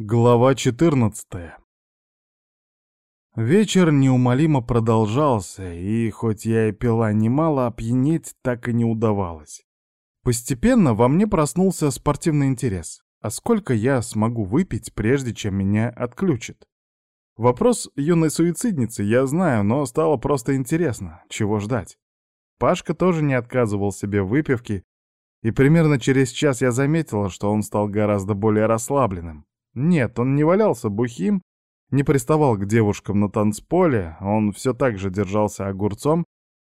Глава 14 Вечер неумолимо продолжался, и хоть я и пила немало, опьянеть так и не удавалось. Постепенно во мне проснулся спортивный интерес. А сколько я смогу выпить, прежде чем меня отключат? Вопрос юной суицидницы я знаю, но стало просто интересно, чего ждать. Пашка тоже не отказывал себе в выпивке, и примерно через час я заметила, что он стал гораздо более расслабленным. Нет, он не валялся бухим, не приставал к девушкам на танцполе, он все так же держался огурцом,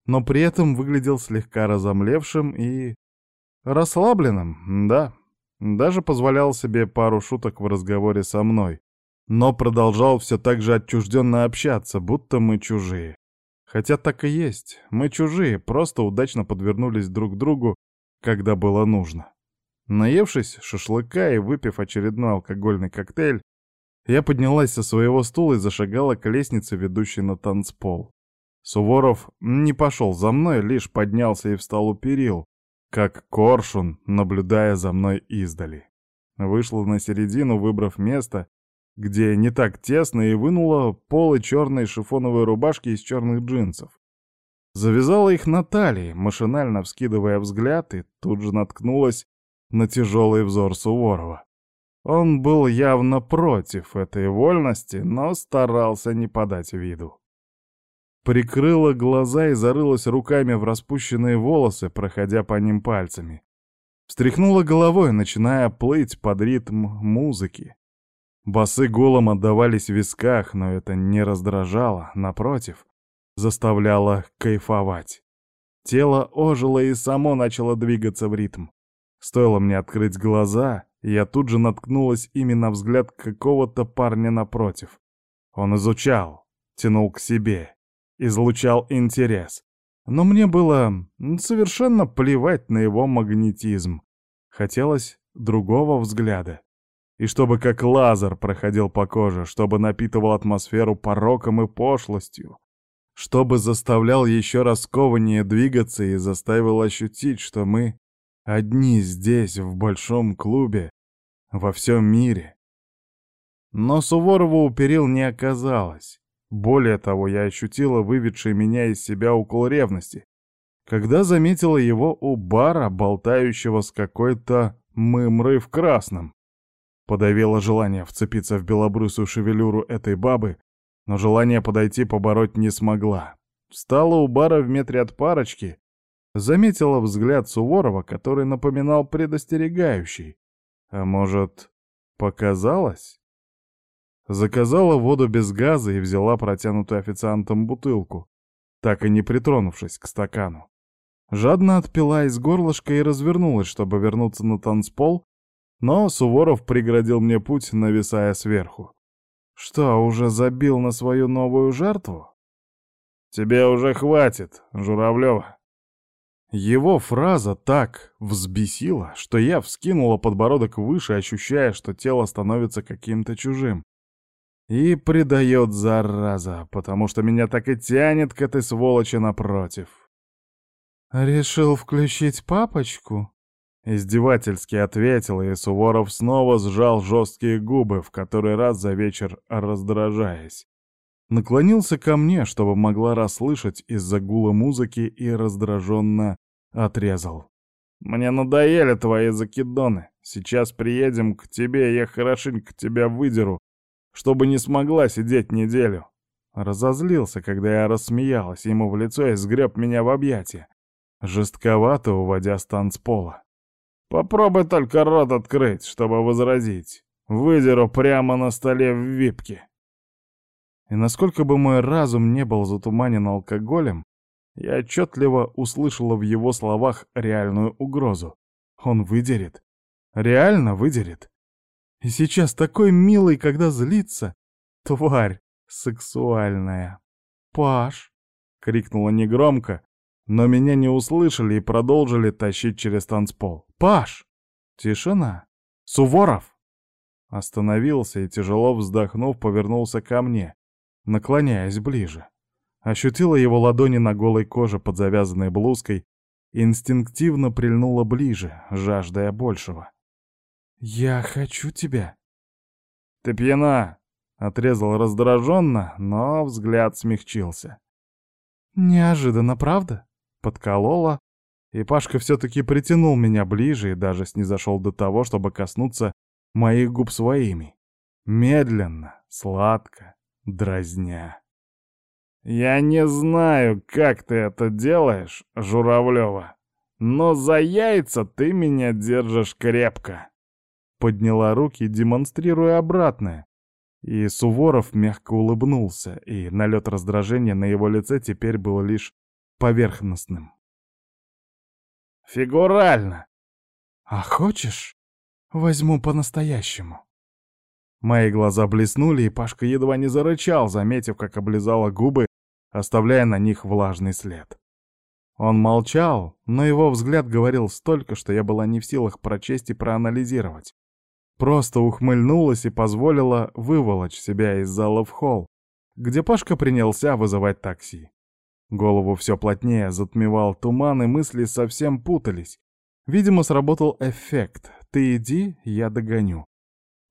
но при этом выглядел слегка разомлевшим и... расслабленным, да. Даже позволял себе пару шуток в разговоре со мной, но продолжал все так же отчужденно общаться, будто мы чужие. Хотя так и есть, мы чужие, просто удачно подвернулись друг другу, когда было нужно. Наевшись шашлыка и выпив очередной алкогольный коктейль, я поднялась со своего стула и зашагала к лестнице, ведущей на танцпол. Суворов не пошел за мной, лишь поднялся и встал у перил, как коршун, наблюдая за мной издали. Вышла на середину, выбрав место, где не так тесно, и вынула полы черной шифоновой рубашки из черных джинсов. Завязала их на талии, машинально вскидывая взгляд, и тут же наткнулась на тяжелый взор Суворова. Он был явно против этой вольности, но старался не подать виду. Прикрыла глаза и зарылась руками в распущенные волосы, проходя по ним пальцами. Встряхнула головой, начиная плыть под ритм музыки. Басы голом отдавались в висках, но это не раздражало, напротив, заставляло кайфовать. Тело ожило и само начало двигаться в ритм. Стоило мне открыть глаза, я тут же наткнулась именно на взгляд какого-то парня напротив. Он изучал, тянул к себе, излучал интерес. Но мне было совершенно плевать на его магнетизм. Хотелось другого взгляда. И чтобы как лазер проходил по коже, чтобы напитывал атмосферу пороком и пошлостью, чтобы заставлял еще раскованнее двигаться и заставил ощутить, что мы Одни здесь, в большом клубе, во всем мире. Но Суворова у перил не оказалось. Более того, я ощутила выведший меня из себя укол ревности, когда заметила его у бара, болтающего с какой-то мымрой в красном. Подавила желание вцепиться в белобрысую шевелюру этой бабы, но желание подойти побороть не смогла. Встала у бара в метре от парочки Заметила взгляд Суворова, который напоминал предостерегающий. А может, показалось? Заказала воду без газа и взяла протянутую официантом бутылку, так и не притронувшись к стакану. Жадно отпила из горлышка и развернулась, чтобы вернуться на танцпол, но Суворов преградил мне путь, нависая сверху. Что, уже забил на свою новую жертву? «Тебе уже хватит, Журавлева», его фраза так взбесила, что я вскинула подбородок выше, ощущая, что тело становится каким-то чужим. И предает зараза, потому что меня так и тянет к этой сволочи напротив. «Решил включить папочку?» Издевательски ответил, и Суворов снова сжал жесткие губы, в который раз за вечер раздражаясь. Наклонился ко мне, чтобы могла расслышать из-за гула музыки и раздраженно Отрезал. «Мне надоели твои закидоны. Сейчас приедем к тебе, я хорошенько тебя выдеру, чтобы не смогла сидеть неделю». Разозлился, когда я рассмеялась ему в лицо и сгреб меня в объятия, жестковато уводя с танцпола. «Попробуй только рот открыть, чтобы возразить. Выдеру прямо на столе в випке». И насколько бы мой разум не был затуманен алкоголем, я отчетливо услышала в его словах реальную угрозу. Он выдерет. Реально выдерет. И сейчас такой милый, когда злится. Тварь сексуальная. «Паш!» — крикнула негромко, но меня не услышали и продолжили тащить через танцпол. «Паш!» Тишина. «Суворов!» Остановился и, тяжело вздохнув, повернулся ко мне, наклоняясь ближе. Ощутила его ладони на голой коже под завязанной блузкой, инстинктивно прильнула ближе, жаждая большего. «Я хочу тебя». Ты пьяна!» — отрезал раздраженно, но взгляд смягчился. «Неожиданно, правда?» — подколола, и Пашка все-таки притянул меня ближе и даже снизошел до того, чтобы коснуться моих губ своими. Медленно, сладко, дразня. «Я не знаю, как ты это делаешь, Журавлева, но за яйца ты меня держишь крепко!» Подняла руки, демонстрируя обратное. И Суворов мягко улыбнулся, и налет раздражения на его лице теперь был лишь поверхностным. «Фигурально!» «А хочешь, возьму по-настоящему?» Мои глаза блеснули, и Пашка едва не зарычал, заметив, как облизала губы, оставляя на них влажный след. Он молчал, но его взгляд говорил столько, что я была не в силах прочесть и проанализировать. Просто ухмыльнулась и позволила выволочь себя из зала в холл, где Пашка принялся вызывать такси. Голову все плотнее затмевал туман, и мысли совсем путались. Видимо, сработал эффект «ты иди, я догоню».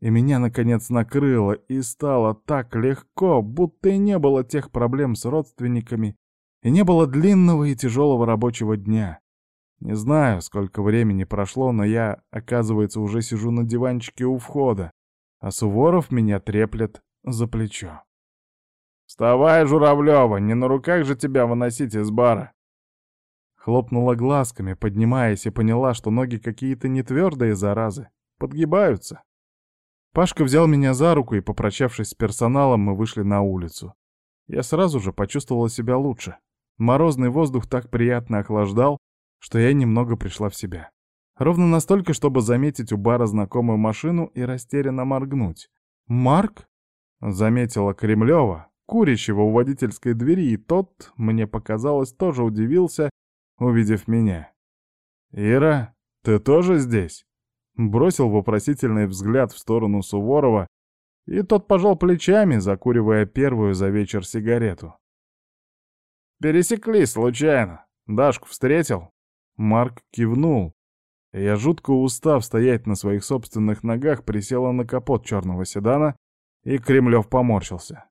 И меня, наконец, накрыло, и стало так легко, будто и не было тех проблем с родственниками, и не было длинного и тяжелого рабочего дня. Не знаю, сколько времени прошло, но я, оказывается, уже сижу на диванчике у входа, а Суворов меня треплет за плечо. «Вставай, Журавлева, не на руках же тебя выносить из бара!» Хлопнула глазками, поднимаясь, и поняла, что ноги какие-то нетвердые заразы, подгибаются. Пашка взял меня за руку, и, попрощавшись с персоналом, мы вышли на улицу. Я сразу же почувствовала себя лучше. Морозный воздух так приятно охлаждал, что я немного пришла в себя. Ровно настолько, чтобы заметить у бара знакомую машину и растерянно моргнуть. «Марк?» — заметила Кремлева, курящего у водительской двери, и тот, мне показалось, тоже удивился, увидев меня. «Ира, ты тоже здесь?» Бросил вопросительный взгляд в сторону Суворова, и тот пожал плечами, закуривая первую за вечер сигарету. «Пересеклись случайно. Дашку встретил?» Марк кивнул. Я, жутко устав стоять на своих собственных ногах, присела на капот черного седана, и Кремлев поморщился.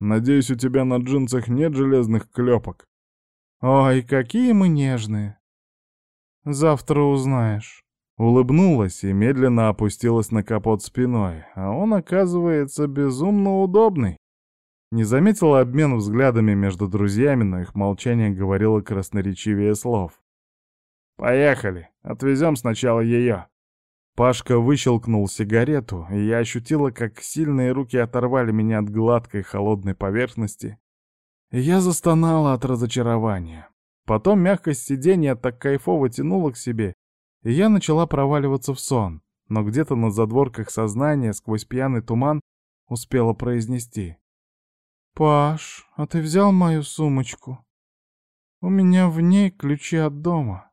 «Надеюсь, у тебя на джинсах нет железных клепок?» «Ой, какие мы нежные!» «Завтра узнаешь». Улыбнулась и медленно опустилась на капот спиной, а он, оказывается, безумно удобный. Не заметила обмен взглядами между друзьями, но их молчание говорило красноречивее слов. «Поехали, отвезем сначала ее». Пашка выщелкнул сигарету, и я ощутила, как сильные руки оторвали меня от гладкой холодной поверхности. И я застонала от разочарования. Потом мягкость сиденья так кайфово тянула к себе, и я начала проваливаться в сон, но где-то на задворках сознания сквозь пьяный туман успела произнести. «Паш, а ты взял мою сумочку? У меня в ней ключи от дома».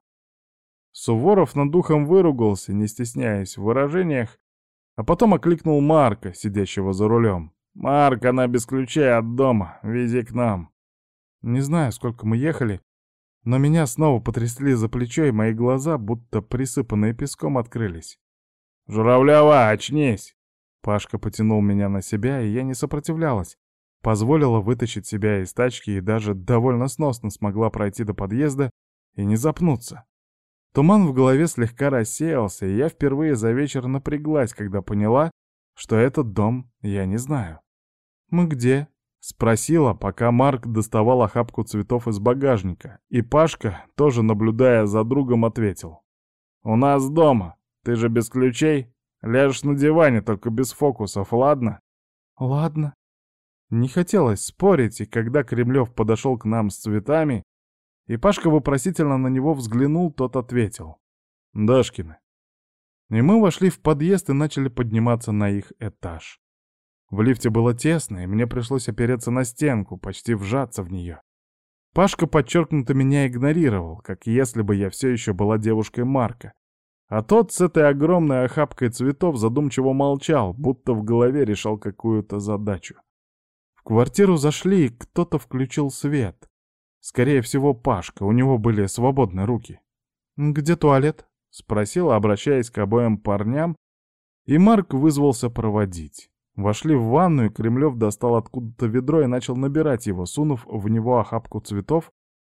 Суворов над духом выругался, не стесняясь в выражениях, а потом окликнул Марка, сидящего за рулем. «Марк, она без ключей от дома, вези к нам». Не знаю, сколько мы ехали, но меня снова потрясли за плечо, и мои глаза, будто присыпанные песком, открылись. «Журавлева, очнись!» Пашка потянул меня на себя, и я не сопротивлялась. Позволила вытащить себя из тачки и даже довольно сносно смогла пройти до подъезда и не запнуться. Туман в голове слегка рассеялся, и я впервые за вечер напряглась, когда поняла, что этот дом я не знаю. «Мы где?» Спросила, пока Марк доставал охапку цветов из багажника, и Пашка, тоже наблюдая за другом, ответил. «У нас дома. Ты же без ключей. Ляжешь на диване, только без фокусов, ладно?» «Ладно». Не хотелось спорить, и когда Кремлев подошел к нам с цветами, и Пашка вопросительно на него взглянул, тот ответил. «Дашкины». И мы вошли в подъезд и начали подниматься на их этаж. В лифте было тесно, и мне пришлось опереться на стенку, почти вжаться в нее. Пашка подчеркнуто меня игнорировал, как если бы я все еще была девушкой Марка. А тот с этой огромной охапкой цветов задумчиво молчал, будто в голове решал какую-то задачу. В квартиру зашли, и кто-то включил свет. Скорее всего, Пашка, у него были свободные руки. «Где туалет?» — спросила, обращаясь к обоим парням, и Марк вызвался проводить. Вошли в ванну, и Кремлев достал откуда-то ведро и начал набирать его, сунув в него охапку цветов,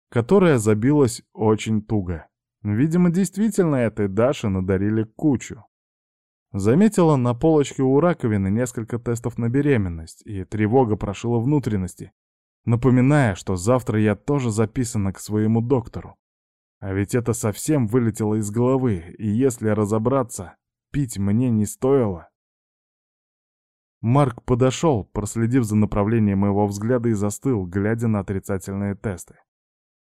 которая забилась очень туго. Видимо, действительно этой Даше надарили кучу. Заметила на полочке у раковины несколько тестов на беременность, и тревога прошила внутренности, напоминая, что завтра я тоже записана к своему доктору. А ведь это совсем вылетело из головы, и если разобраться, пить мне не стоило. Марк подошел, проследив за направлением моего взгляда и застыл, глядя на отрицательные тесты.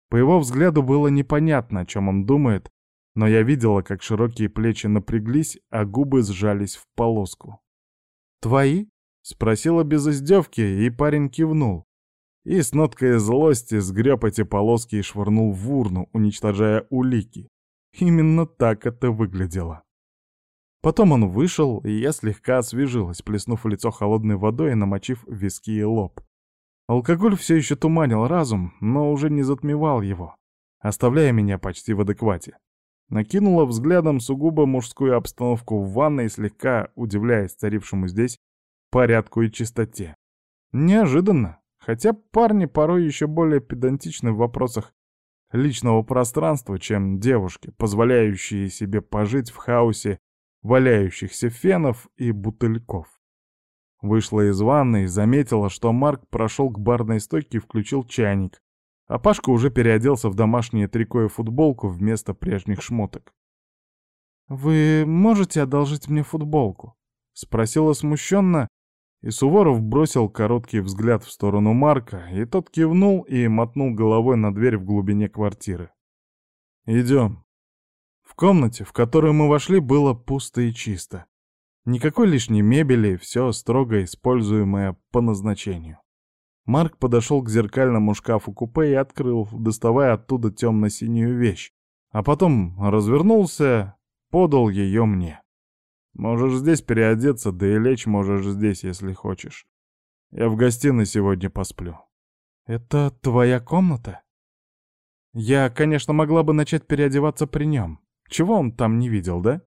По его взгляду было непонятно, о чем он думает, но я видела, как широкие плечи напряглись, а губы сжались в полоску. «Твои?» — спросила без издевки, и парень кивнул. И с ноткой злости сгреб эти полоски и швырнул в урну, уничтожая улики. Именно так это выглядело. Потом он вышел, и я слегка освежилась, плеснув в лицо холодной водой и намочив виски и лоб. Алкоголь все еще туманил разум, но уже не затмевал его, оставляя меня почти в адеквате. Накинула взглядом сугубо мужскую обстановку в ванной, слегка удивляясь царившему здесь порядку и чистоте. Неожиданно, хотя парни порой еще более педантичны в вопросах личного пространства, чем девушки, позволяющие себе пожить в хаосе валяющихся фенов и бутыльков. Вышла из ванной и заметила, что Марк прошел к барной стойке и включил чайник, а Пашка уже переоделся в домашнее трико и футболку вместо прежних шмоток. «Вы можете одолжить мне футболку?» — спросила смущенно, и Суворов бросил короткий взгляд в сторону Марка, и тот кивнул и мотнул головой на дверь в глубине квартиры. «Идем». В комнате, в которую мы вошли, было пусто и чисто. Никакой лишней мебели, все строго используемое по назначению. Марк подошел к зеркальному шкафу купе и открыл, доставая оттуда темно-синюю вещь, а потом развернулся, подал ее мне. Можешь здесь переодеться, да и лечь можешь здесь, если хочешь. Я в гостиной сегодня посплю. Это твоя комната? Я, конечно, могла бы начать переодеваться при нем. Чего он там не видел, да?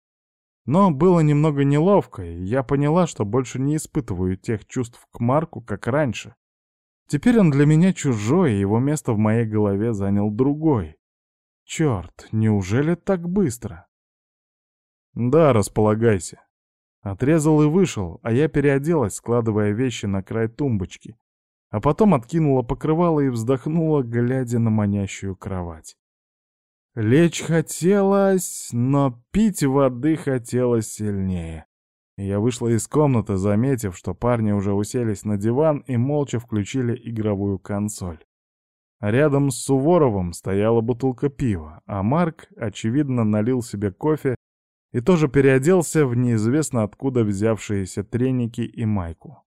Но было немного неловко, и я поняла, что больше не испытываю тех чувств к Марку, как раньше. Теперь он для меня чужой, и его место в моей голове занял другой. Черт, неужели так быстро? Да, располагайся. Отрезал и вышел, а я переоделась, складывая вещи на край тумбочки. А потом откинула покрывало и вздохнула, глядя на манящую кровать. Лечь хотелось, но пить воды хотелось сильнее. Я вышла из комнаты, заметив, что парни уже уселись на диван и молча включили игровую консоль. Рядом с Суворовым стояла бутылка пива, а Марк, очевидно, налил себе кофе и тоже переоделся в неизвестно откуда взявшиеся треники и майку.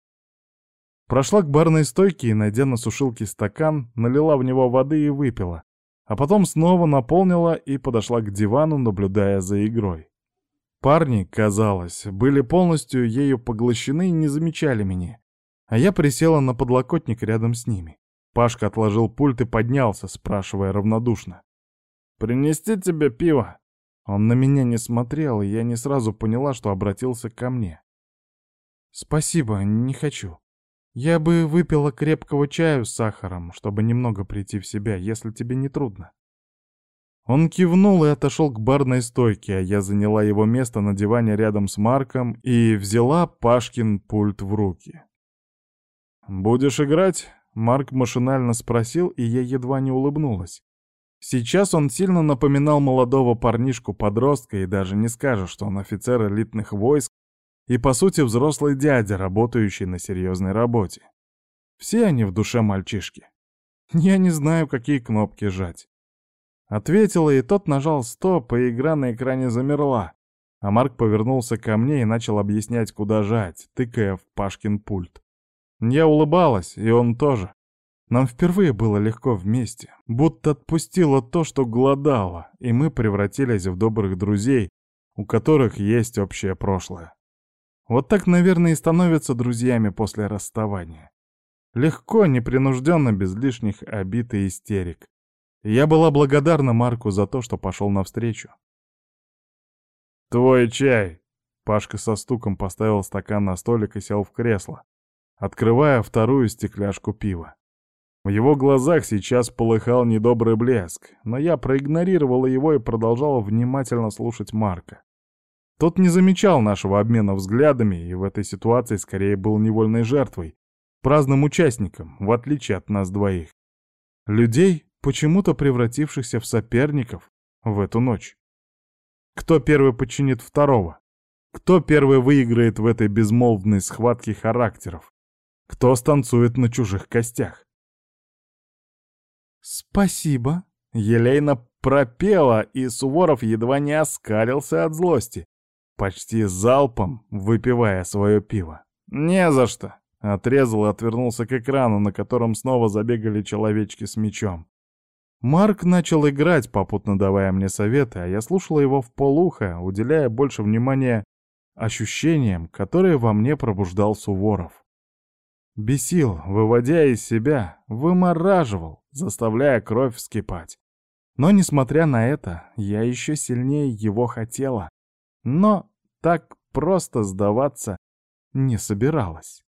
Прошла к барной стойке и, найдя на сушилке стакан, налила в него воды и выпила, а потом снова наполнила и подошла к дивану, наблюдая за игрой. Парни, казалось, были полностью ею поглощены и не замечали меня. А я присела на подлокотник рядом с ними. Пашка отложил пульт и поднялся, спрашивая равнодушно. «Принести тебе пиво?» Он на меня не смотрел, и я не сразу поняла, что обратился ко мне. «Спасибо, не хочу. Я бы выпила крепкого чаю с сахаром, чтобы немного прийти в себя, если тебе не трудно». Он кивнул и отошел к барной стойке, а я заняла его место на диване рядом с Марком и взяла Пашкин пульт в руки. «Будешь играть?» — Марк машинально спросил, и я едва не улыбнулась. Сейчас он сильно напоминал молодого парнишку-подростка, и даже не скажешь, что он офицер элитных войск и, по сути, взрослый дядя, работающий на серьезной работе. Все они в душе мальчишки. Я не знаю, какие кнопки жать. Ответила, и тот нажал стоп, и игра на экране замерла. А Марк повернулся ко мне и начал объяснять, куда жать, тыкая в Пашкин пульт. Я улыбалась, и он тоже. Нам впервые было легко вместе, будто отпустило то, что голодало, и мы превратились в добрых друзей, у которых есть общее прошлое. Вот так, наверное, и становятся друзьями после расставания. Легко, непринужденно, без лишних обид и истерик. Я была благодарна Марку за то, что пошел навстречу. «Твой чай!» Пашка со стуком поставил стакан на столик и сел в кресло, открывая вторую стекляшку пива. В его глазах сейчас полыхал недобрый блеск, но я проигнорировал его и продолжал внимательно слушать Марка. Тот не замечал нашего обмена взглядами и в этой ситуации скорее был невольной жертвой, праздным участником, в отличие от нас двоих. Людей, почему-то превратившихся в соперников в эту ночь. Кто первый подчинит второго? Кто первый выиграет в этой безмолвной схватке характеров? Кто станцует на чужих костях? «Спасибо», — Елейна пропела, и Суворов едва не оскалился от злости, почти залпом выпивая свое пиво. «Не за что!» — отрезал и отвернулся к экрану, на котором снова забегали человечки с мечом. Марк начал играть, попутно давая мне советы, а я слушала его в полухо, уделяя больше внимания ощущениям, которые во мне пробуждал Суворов. Бесил, выводя из себя, вымораживал, заставляя кровь вскипать. Но, несмотря на это, я еще сильнее его хотела. Но так просто сдаваться не собиралась.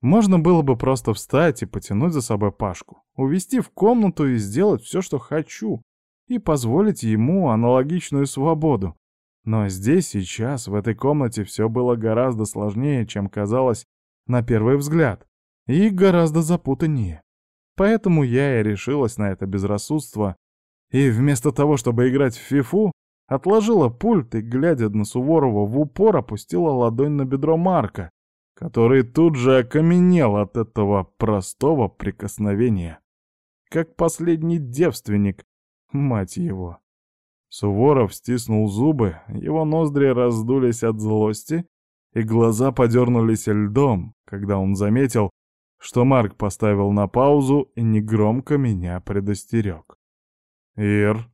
Можно было бы просто встать и потянуть за собой Пашку, увести в комнату и сделать все, что хочу, и позволить ему аналогичную свободу. Но здесь, сейчас, в этой комнате все было гораздо сложнее, чем казалось на первый взгляд, и гораздо запутаннее. Поэтому я и решилась на это безрассудство, и вместо того, чтобы играть в фифу, отложила пульт и, глядя на Суворова, в упор опустила ладонь на бедро Марка, который тут же окаменел от этого простого прикосновения. Как последний девственник, мать его. Суворов стиснул зубы, его ноздри раздулись от злости, и глаза подернулись льдом, когда он заметил, что Марк поставил на паузу и негромко меня предостерег. «Ир,